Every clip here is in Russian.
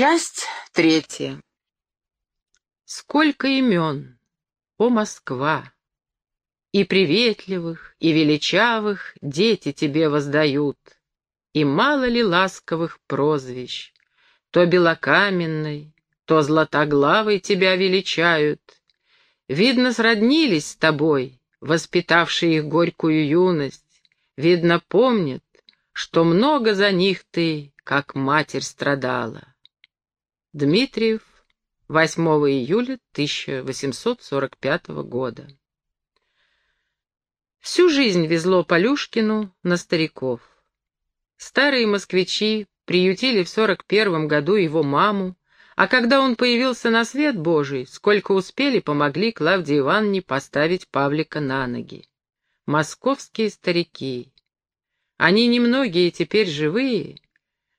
Часть третья. Сколько имен, о Москва! И приветливых, и величавых дети тебе воздают, И мало ли ласковых прозвищ, То белокаменной, то златоглавой тебя величают. Видно, сроднились с тобой, воспитавшие их горькую юность, Видно, помнят, что много за них ты, как матерь, страдала. Дмитриев, 8 июля 1845 года. Всю жизнь везло Полюшкину на стариков. Старые москвичи приютили в 41 году его маму, а когда он появился на свет Божий, сколько успели, помогли Клавдии Ивановне поставить Павлика на ноги. Московские старики. Они немногие теперь живые,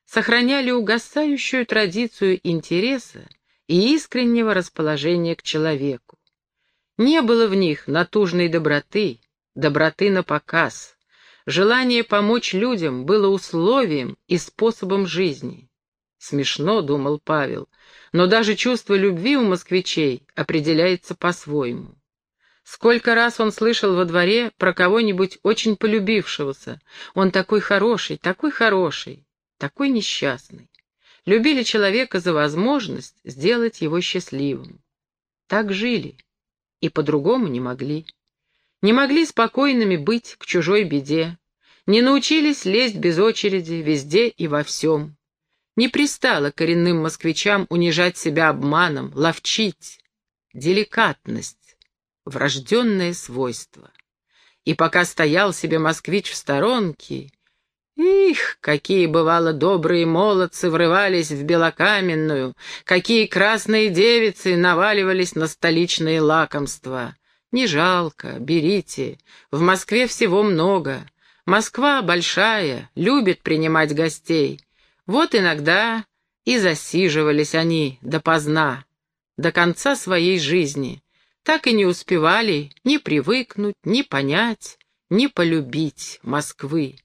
сохраняли угасающую традицию интереса и искреннего расположения к человеку. Не было в них натужной доброты, доброты на показ. Желание помочь людям было условием и способом жизни. Смешно, думал Павел, но даже чувство любви у москвичей определяется по-своему. Сколько раз он слышал во дворе про кого-нибудь очень полюбившегося. Он такой хороший, такой хороший такой несчастный. Любили человека за возможность сделать его счастливым. Так жили, и по-другому не могли. Не могли спокойными быть к чужой беде, не научились лезть без очереди везде и во всем. Не пристало коренным москвичам унижать себя обманом, ловчить. Деликатность — врожденное свойство. И пока стоял себе москвич в сторонке, их, какие, бывало, добрые молодцы врывались в белокаменную, какие красные девицы наваливались на столичные лакомства. Не жалко, берите, в Москве всего много. Москва большая, любит принимать гостей. Вот иногда и засиживались они допоздна, до конца своей жизни. Так и не успевали ни привыкнуть, ни понять, ни полюбить Москвы.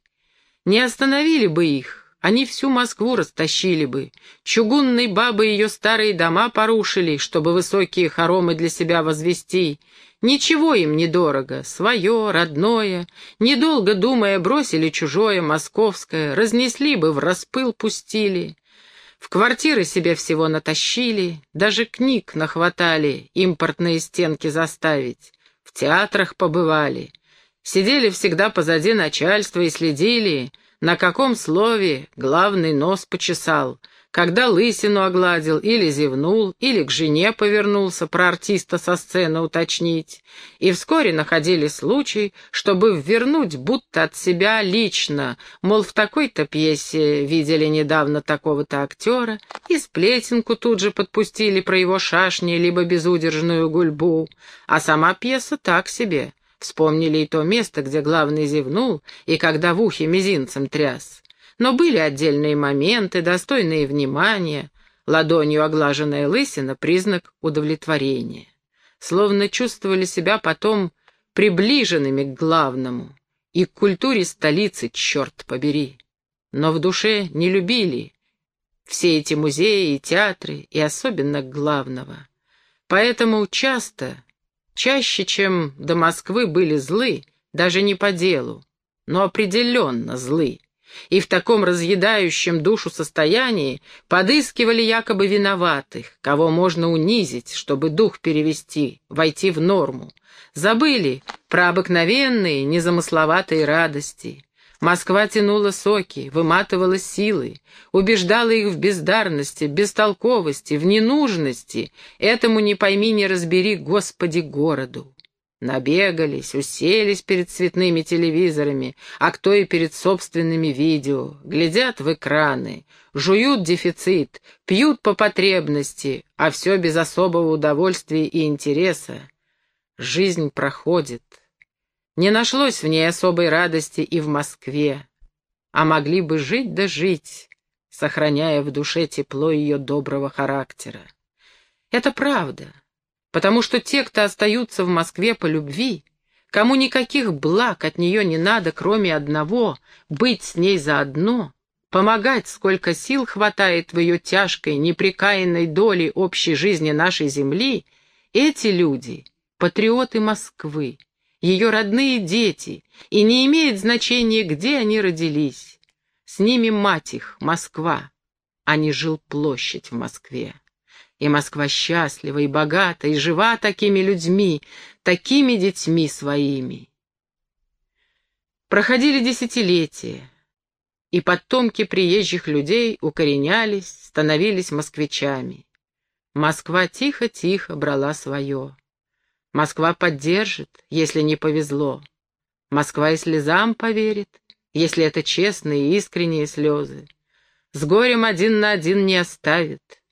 Не остановили бы их, они всю Москву растащили бы. Чугунной бабы ее старые дома порушили, чтобы высокие хоромы для себя возвести. Ничего им недорого, свое, родное. Недолго думая, бросили чужое, московское, разнесли бы, в распыл пустили. В квартиры себе всего натащили, даже книг нахватали, импортные стенки заставить. В театрах побывали. Сидели всегда позади начальства и следили, на каком слове главный нос почесал, когда лысину огладил или зевнул, или к жене повернулся про артиста со сцены уточнить. И вскоре находили случай, чтобы вернуть будто от себя лично, мол, в такой-то пьесе видели недавно такого-то актера, и сплетенку тут же подпустили про его шашни либо безудержную гульбу, а сама пьеса так себе — Вспомнили и то место, где главный зевнул, и когда в ухе мизинцем тряс. Но были отдельные моменты, достойные внимания. Ладонью оглаженная лысина — признак удовлетворения. Словно чувствовали себя потом приближенными к главному. И к культуре столицы, черт побери. Но в душе не любили все эти музеи и театры, и особенно главного. Поэтому часто Чаще, чем до Москвы, были злы, даже не по делу, но определенно злы. И в таком разъедающем душу состоянии подыскивали якобы виноватых, кого можно унизить, чтобы дух перевести, войти в норму. Забыли про обыкновенные, незамысловатые радости. Москва тянула соки, выматывала силы, убеждала их в бездарности, бестолковости, в ненужности, этому не пойми, не разбери, Господи, городу. Набегались, уселись перед цветными телевизорами, а кто и перед собственными видео, глядят в экраны, жуют дефицит, пьют по потребности, а все без особого удовольствия и интереса. Жизнь проходит, не нашлось в ней особой радости и в Москве, а могли бы жить да жить, сохраняя в душе тепло ее доброго характера. Это правда, потому что те, кто остаются в Москве по любви, кому никаких благ от нее не надо, кроме одного — быть с ней заодно, помогать, сколько сил хватает в ее тяжкой, непрекаянной доле общей жизни нашей земли, эти люди — патриоты Москвы, ее родные дети, и не имеет значения, где они родились. С ними мать их, Москва, а не жил площадь в Москве. И Москва счастлива и богата, и жива такими людьми, такими детьми своими. Проходили десятилетия, и потомки приезжих людей укоренялись, становились москвичами. Москва тихо-тихо брала свое. Москва поддержит, если не повезло. Москва и слезам поверит, если это честные и искренние слезы. С горем один на один не оставит.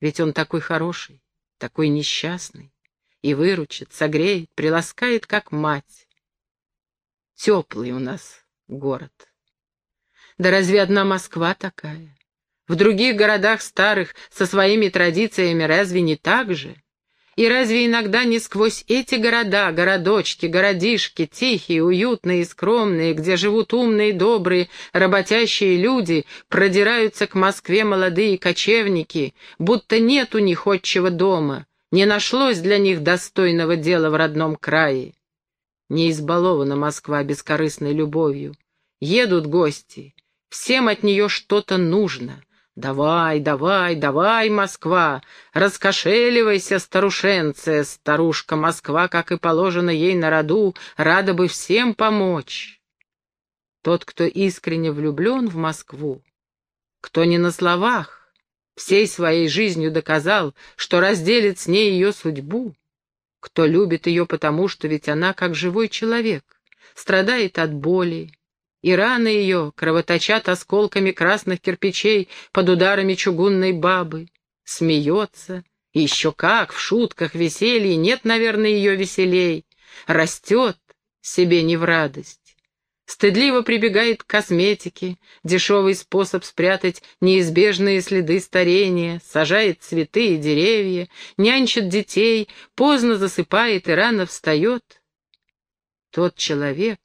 Ведь он такой хороший, такой несчастный. И выручит, согреет, приласкает, как мать. Теплый у нас город. Да разве одна Москва такая? В других городах старых со своими традициями разве не так же? И разве иногда не сквозь эти города, городочки, городишки, тихие, уютные и скромные, где живут умные, добрые, работящие люди, продираются к Москве молодые кочевники, будто нет у них отчего дома, не нашлось для них достойного дела в родном крае? Не избалована Москва бескорыстной любовью. Едут гости, всем от нее что-то нужно — «Давай, давай, давай, Москва! Раскошеливайся, старушенция! Старушка Москва, как и положено ей на роду, рада бы всем помочь!» Тот, кто искренне влюблен в Москву, кто не на словах, всей своей жизнью доказал, что разделит с ней ее судьбу, кто любит ее потому, что ведь она как живой человек, страдает от боли, и раны ее кровоточат осколками красных кирпичей под ударами чугунной бабы. Смеется, еще как, в шутках, веселье, нет, наверное, ее веселей. Растет, себе не в радость. Стыдливо прибегает к косметике, дешевый способ спрятать неизбежные следы старения, сажает цветы и деревья, нянчит детей, поздно засыпает и рано встает. Тот человек,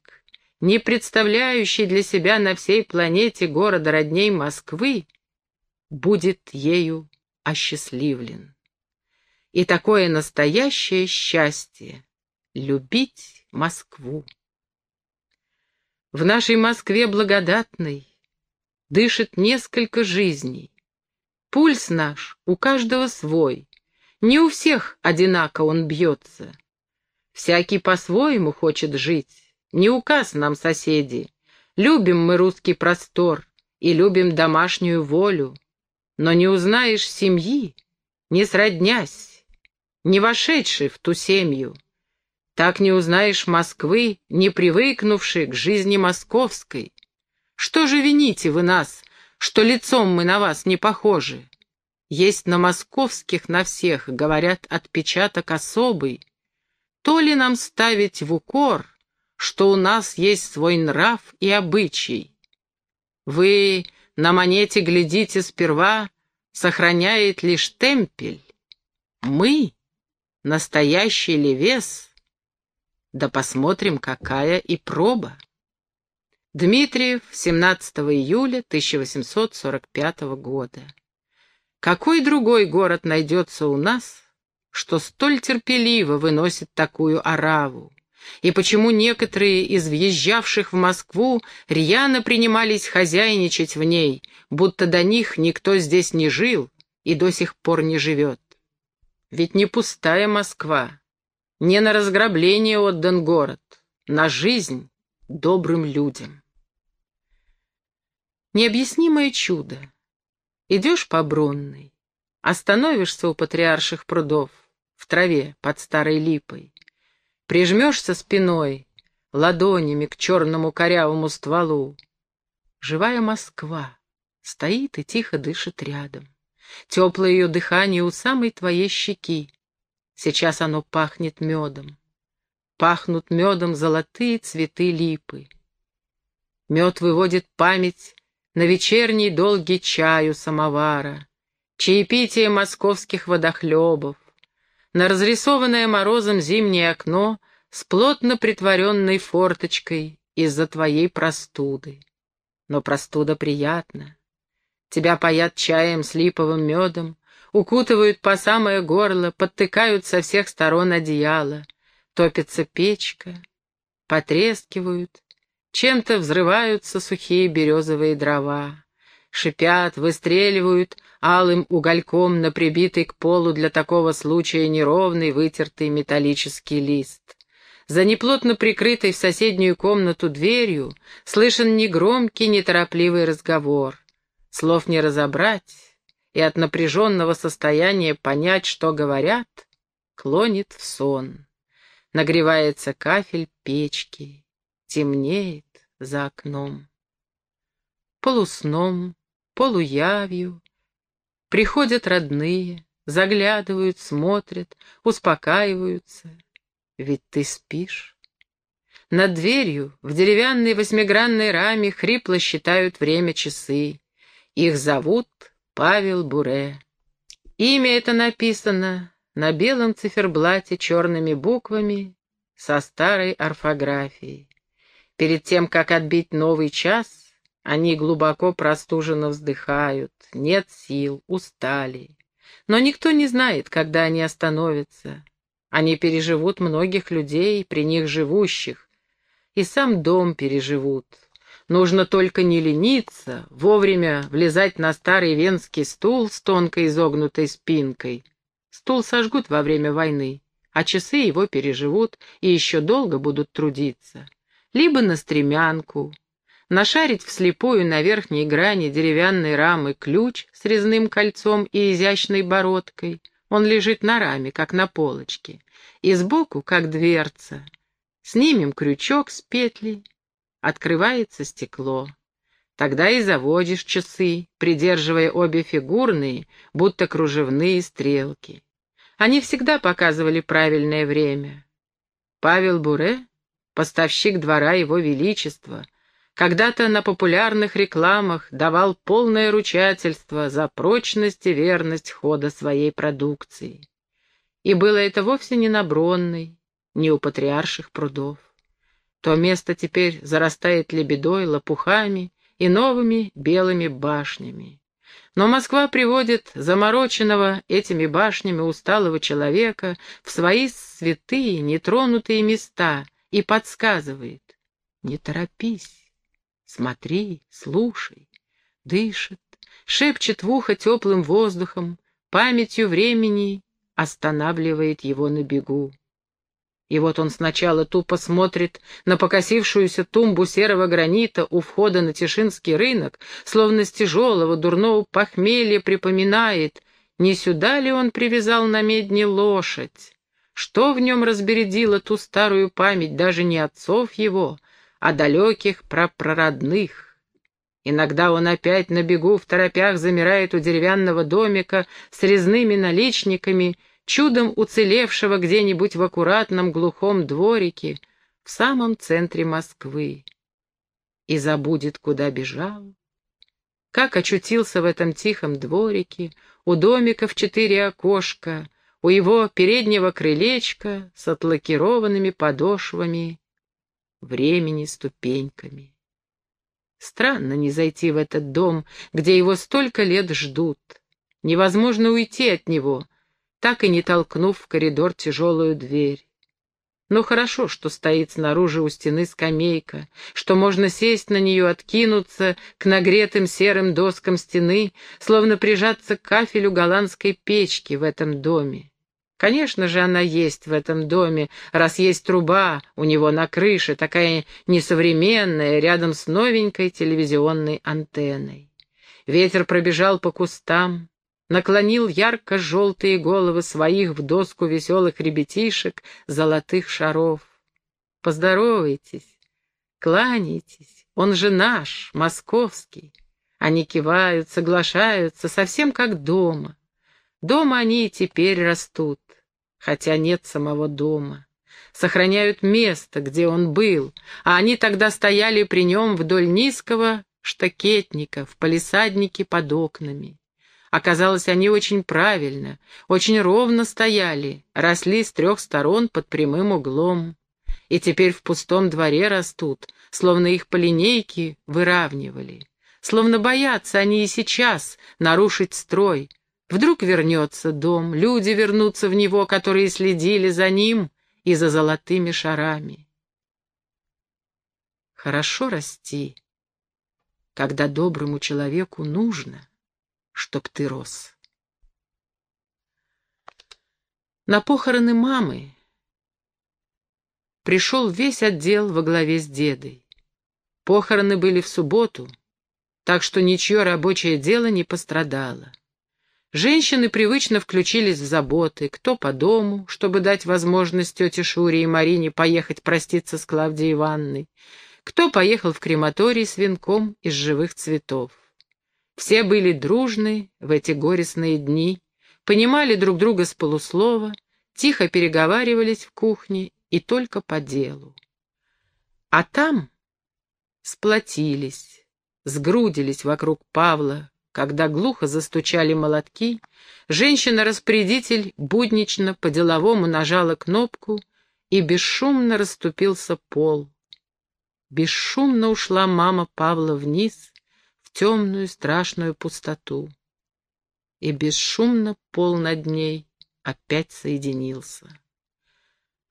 не представляющий для себя на всей планете города родней Москвы, будет ею осчастливлен. И такое настоящее счастье — любить Москву. В нашей Москве благодатной дышит несколько жизней. Пульс наш у каждого свой, не у всех одинако он бьется. Всякий по-своему хочет жить, не указ нам соседи. Любим мы русский простор и любим домашнюю волю. Но не узнаешь семьи, не сроднясь, не вошедший в ту семью. Так не узнаешь Москвы, не привыкнувшей к жизни московской. Что же вините вы нас, что лицом мы на вас не похожи? Есть на московских на всех, говорят, отпечаток особый. То ли нам ставить в укор — что у нас есть свой нрав и обычай. Вы на монете глядите сперва, сохраняет лишь темпель. Мы — настоящий левес. Да посмотрим, какая и проба. Дмитриев, 17 июля 1845 года. Какой другой город найдется у нас, что столь терпеливо выносит такую ораву? И почему некоторые из въезжавших в Москву рьяно принимались хозяйничать в ней, будто до них никто здесь не жил и до сих пор не живет. Ведь не пустая Москва, не на разграбление отдан город, на жизнь добрым людям. Необъяснимое чудо. Идешь по Бронной, остановишься у патриарших прудов, в траве под старой липой, Прижмешься спиной, ладонями к черному корявому стволу. Живая Москва стоит и тихо дышит рядом. Теплое ее дыхание у самой твоей щеки. Сейчас оно пахнет медом. Пахнут медом золотые цветы липы. Мед выводит память на вечерний долгий чаю самовара, чаепитие московских водохлебов, на разрисованное морозом зимнее окно с плотно притворенной форточкой из-за твоей простуды. но простуда приятна. Тебя паят чаем с липовым медом, укутывают по самое горло, подтыкают со всех сторон одеяло, топится печка, потрескивают, чем-то взрываются сухие березовые дрова, шипят, выстреливают алым угольком на прибитый к полу для такого случая неровный вытертый металлический лист. За неплотно прикрытой в соседнюю комнату дверью слышен негромкий, неторопливый разговор. Слов не разобрать, и от напряженного состояния понять, что говорят, клонит в сон. Нагревается кафель печки, темнеет за окном. Полусном, полуявью приходят родные, заглядывают, смотрят, успокаиваются — ведь ты спишь. Над дверью в деревянной восьмигранной раме хрипло считают время часы. Их зовут Павел Буре. Имя это написано на белом циферблате черными буквами со старой орфографией. Перед тем, как отбить новый час, они глубоко простуженно вздыхают, нет сил, устали. Но никто не знает, когда они остановятся. Они переживут многих людей, при них живущих, и сам дом переживут. Нужно только не лениться, вовремя влезать на старый венский стул с тонкой изогнутой спинкой. Стул сожгут во время войны, а часы его переживут и еще долго будут трудиться. Либо на стремянку, нашарить вслепую на верхней грани деревянной рамы ключ с резным кольцом и изящной бородкой — он лежит на раме, как на полочке, и сбоку, как дверца. Снимем крючок с петли, открывается стекло. Тогда и заводишь часы, придерживая обе фигурные, будто кружевные стрелки. Они всегда показывали правильное время. Павел Буре, поставщик двора Его Величества, когда-то на популярных рекламах давал полное ручательство за прочность и верность хода своей продукции. И было это вовсе не на Бронной, не у патриарших прудов. То место теперь зарастает лебедой, лопухами и новыми белыми башнями. Но Москва приводит замороченного этими башнями усталого человека в свои святые, нетронутые места и подсказывает «Не торопись, Смотри, слушай, дышит, шепчет в ухо теплым воздухом, памятью времени останавливает его на бегу. И вот он сначала тупо смотрит на покосившуюся тумбу серого гранита у входа на Тишинский рынок, словно с тяжелого дурного похмелья припоминает, не сюда ли он привязал на медне лошадь, что в нем разбередило ту старую память даже не отцов его, о далеких прапрародных. Иногда он опять на бегу в торопях замирает у деревянного домика с резными наличниками, чудом уцелевшего где-нибудь в аккуратном глухом дворике в самом центре Москвы. И забудет, куда бежал, как очутился в этом тихом дворике, у домика в четыре окошка, у его переднего крылечка с отлакированными подошвами времени ступеньками. Странно не зайти в этот дом, где его столько лет ждут. Невозможно уйти от него, так и не толкнув в коридор тяжелую дверь. Но хорошо, что стоит снаружи у стены скамейка, что можно сесть на нее, откинуться к нагретым серым доскам стены, словно прижаться к кафелю голландской печки в этом доме. Конечно же, она есть в этом доме, раз есть труба у него на крыше, такая несовременная, рядом с новенькой телевизионной антенной. Ветер пробежал по кустам, наклонил ярко-желтые головы своих в доску веселых ребятишек, золотых шаров. Поздоровайтесь, кланяйтесь, он же наш, московский. Они кивают, соглашаются, совсем как дома. Дома они и теперь растут хотя нет самого дома. Сохраняют место, где он был, а они тогда стояли при нем вдоль низкого штакетника в палисаднике под окнами. Оказалось, они очень правильно, очень ровно стояли, росли с трех сторон под прямым углом. и теперь в пустом дворе растут, словно их по линейке выравнивали. Словно боятся они и сейчас нарушить строй. Вдруг вернется дом, люди вернутся в него, которые следили за ним и за золотыми шарами. Хорошо расти, когда доброму человеку нужно, чтоб ты рос. На похороны мамы пришел весь отдел во главе с дедой. Похороны были в субботу, так что ничье рабочее дело не пострадало. Женщины привычно включились в заботы, кто по дому, чтобы дать возможность тете Шуре и Марине поехать проститься с Клавдией Ивановной, кто поехал в крематорий с венком из живых цветов. Все были дружны в эти горестные дни, понимали друг друга с полуслова, тихо переговаривались в кухне и только по делу. А там сплотились, сгрудились вокруг Павла, когда глухо застучали молотки, женщина-распорядитель буднично по-деловому нажала кнопку, и бесшумно расступился пол. Бесшумно ушла мама Павла вниз, в темную страшную пустоту. И бесшумно пол над ней опять соединился.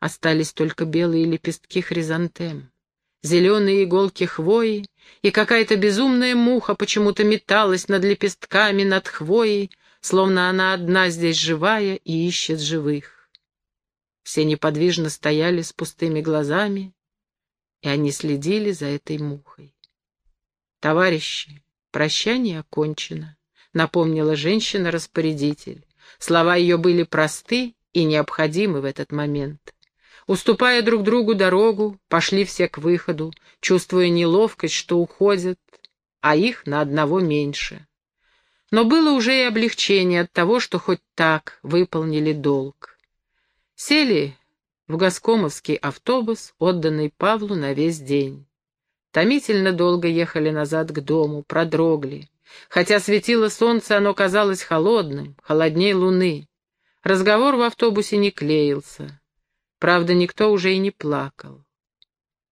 Остались только белые лепестки хризантем, зеленые иголки хвои, и какая-то безумная муха почему-то металась над лепестками, над хвоей, словно она одна здесь живая и ищет живых. Все неподвижно стояли с пустыми глазами, и они следили за этой мухой. «Товарищи, прощание окончено», — напомнила женщина-распорядитель. Слова ее были просты и необходимы в этот момент. Уступая друг другу дорогу, пошли все к выходу, чувствуя неловкость, что уходят, а их на одного меньше. Но было уже и облегчение от того, что хоть так выполнили долг. Сели в Госкомовский автобус, отданный Павлу на весь день. Томительно долго ехали назад к дому, продрогли. Хотя светило солнце, оно казалось холодным, холодней луны. Разговор в автобусе не клеился. Правда, никто уже и не плакал.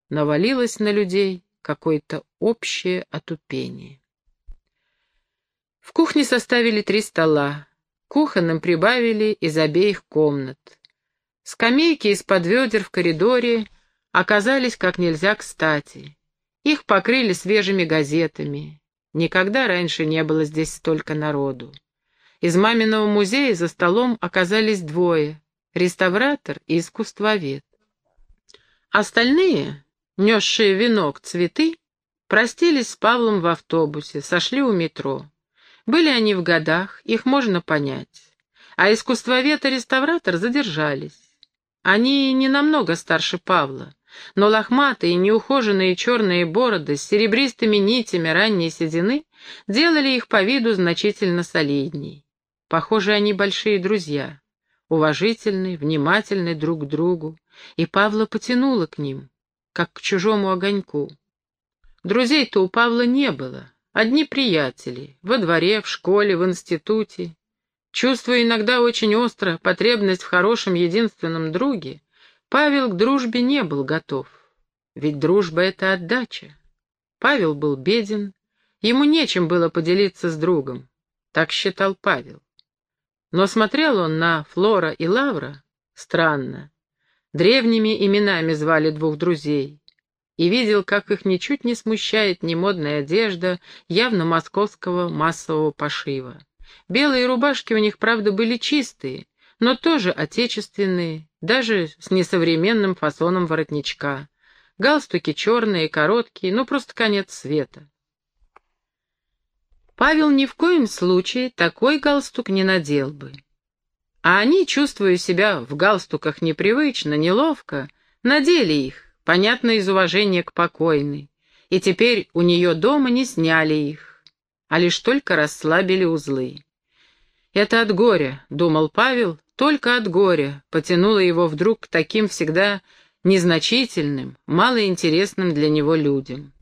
Навалилось на людей какое-то общее отупение. В кухне составили три стола. Кухонным прибавили из обеих комнат. Скамейки из-под ведер в коридоре оказались как нельзя кстати. Их покрыли свежими газетами. Никогда раньше не было здесь столько народу. Из маминого музея за столом оказались двое — реставратор и искусствовед. Остальные, несшие венок цветы, простились с Павлом в автобусе, сошли у метро. Были они в годах, их можно понять. А искусствовед и реставратор задержались. Они не намного старше Павла, но лохматые, неухоженные черные бороды с серебристыми нитями ранней седины делали их по виду значительно солидней. Похоже, они большие друзья, уважительные, внимательные друг к другу, и Павла потянуло к ним, как к чужому огоньку. Друзей-то у Павла не было, одни приятели, во дворе, в школе, в институте. Чувствуя иногда очень остро потребность в хорошем единственном друге, Павел к дружбе не был готов. Ведь дружба — это отдача. Павел был беден, ему нечем было поделиться с другом. Так считал Павел. Но смотрел он на Флора и Лавра странно. Древними именами звали двух друзей. И видел, как их ничуть не смущает ни модная одежда явно московского массового пошива. Белые рубашки у них, правда, были чистые, но тоже отечественные, даже с несовременным фасоном воротничка. Галстуки черные, короткие, ну просто конец света. Павел ни в коем случае такой галстук не надел бы. А они, чувствуя себя в галстуках непривычно, неловко, надели их, понятно, из уважения к покойной, и теперь у нее дома не сняли их, а лишь только расслабили узлы. «Это от горя», — думал Павел, — «только от горя», потянуло его вдруг к таким всегда незначительным, малоинтересным для него людям.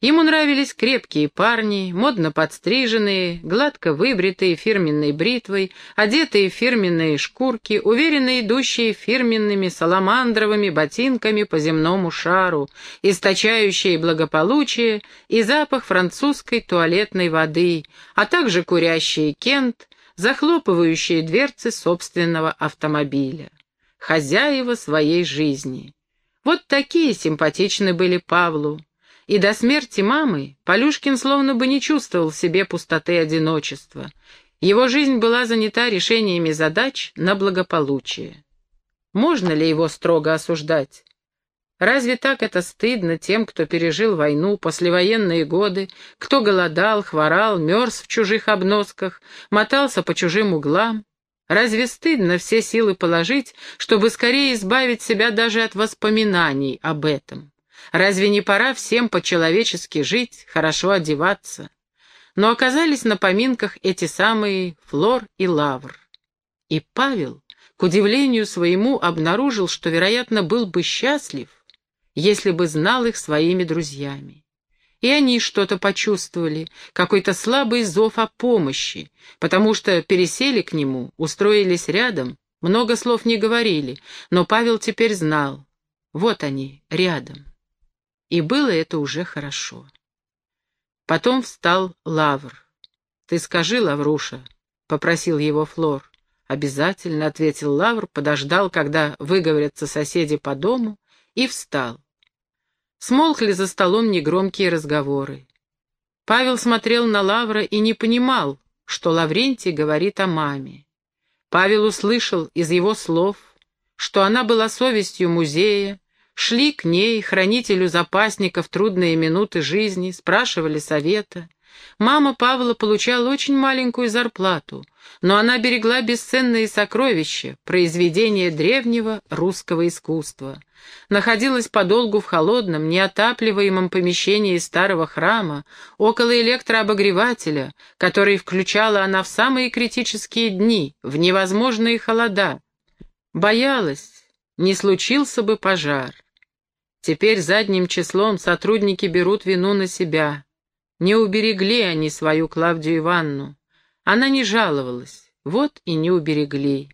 Ему нравились крепкие парни, модно подстриженные, гладко выбритые фирменной бритвой, одетые в фирменные шкурки, уверенно идущие фирменными саламандровыми ботинками по земному шару, источающие благополучие и запах французской туалетной воды, а также курящие кент, захлопывающие дверцы собственного автомобиля. Хозяева своей жизни. Вот такие симпатичны были Павлу. И до смерти мамы Полюшкин словно бы не чувствовал в себе пустоты одиночества. Его жизнь была занята решениями задач на благополучие. Можно ли его строго осуждать? Разве так это стыдно тем, кто пережил войну, послевоенные годы, кто голодал, хворал, мерз в чужих обносках, мотался по чужим углам? Разве стыдно все силы положить, чтобы скорее избавить себя даже от воспоминаний об этом? Разве не пора всем по-человечески жить, хорошо одеваться? Но оказались на поминках эти самые Флор и Лавр. И Павел, к удивлению своему, обнаружил, что, вероятно, был бы счастлив, если бы знал их своими друзьями. И они что-то почувствовали, какой-то слабый зов о помощи, потому что пересели к нему, устроились рядом, много слов не говорили, но Павел теперь знал, вот они, рядом. И было это уже хорошо. Потом встал Лавр. «Ты скажи, Лавруша», — попросил его Флор. «Обязательно», — ответил Лавр, подождал, когда выговорятся соседи по дому, и встал. Смолкли за столом негромкие разговоры. Павел смотрел на Лавра и не понимал, что Лаврентий говорит о маме. Павел услышал из его слов, что она была совестью музея, Шли к ней, хранителю запасников, трудные минуты жизни, спрашивали совета. Мама Павла получала очень маленькую зарплату, но она берегла бесценные сокровища, произведения древнего русского искусства. Находилась подолгу в холодном, неотапливаемом помещении старого храма, около электрообогревателя, который включала она в самые критические дни, в невозможные холода. Боялась, не случился бы пожар. Теперь задним числом сотрудники берут вину на себя. Не уберегли они свою Клавдию Ивановну. Она не жаловалась, вот и не уберегли.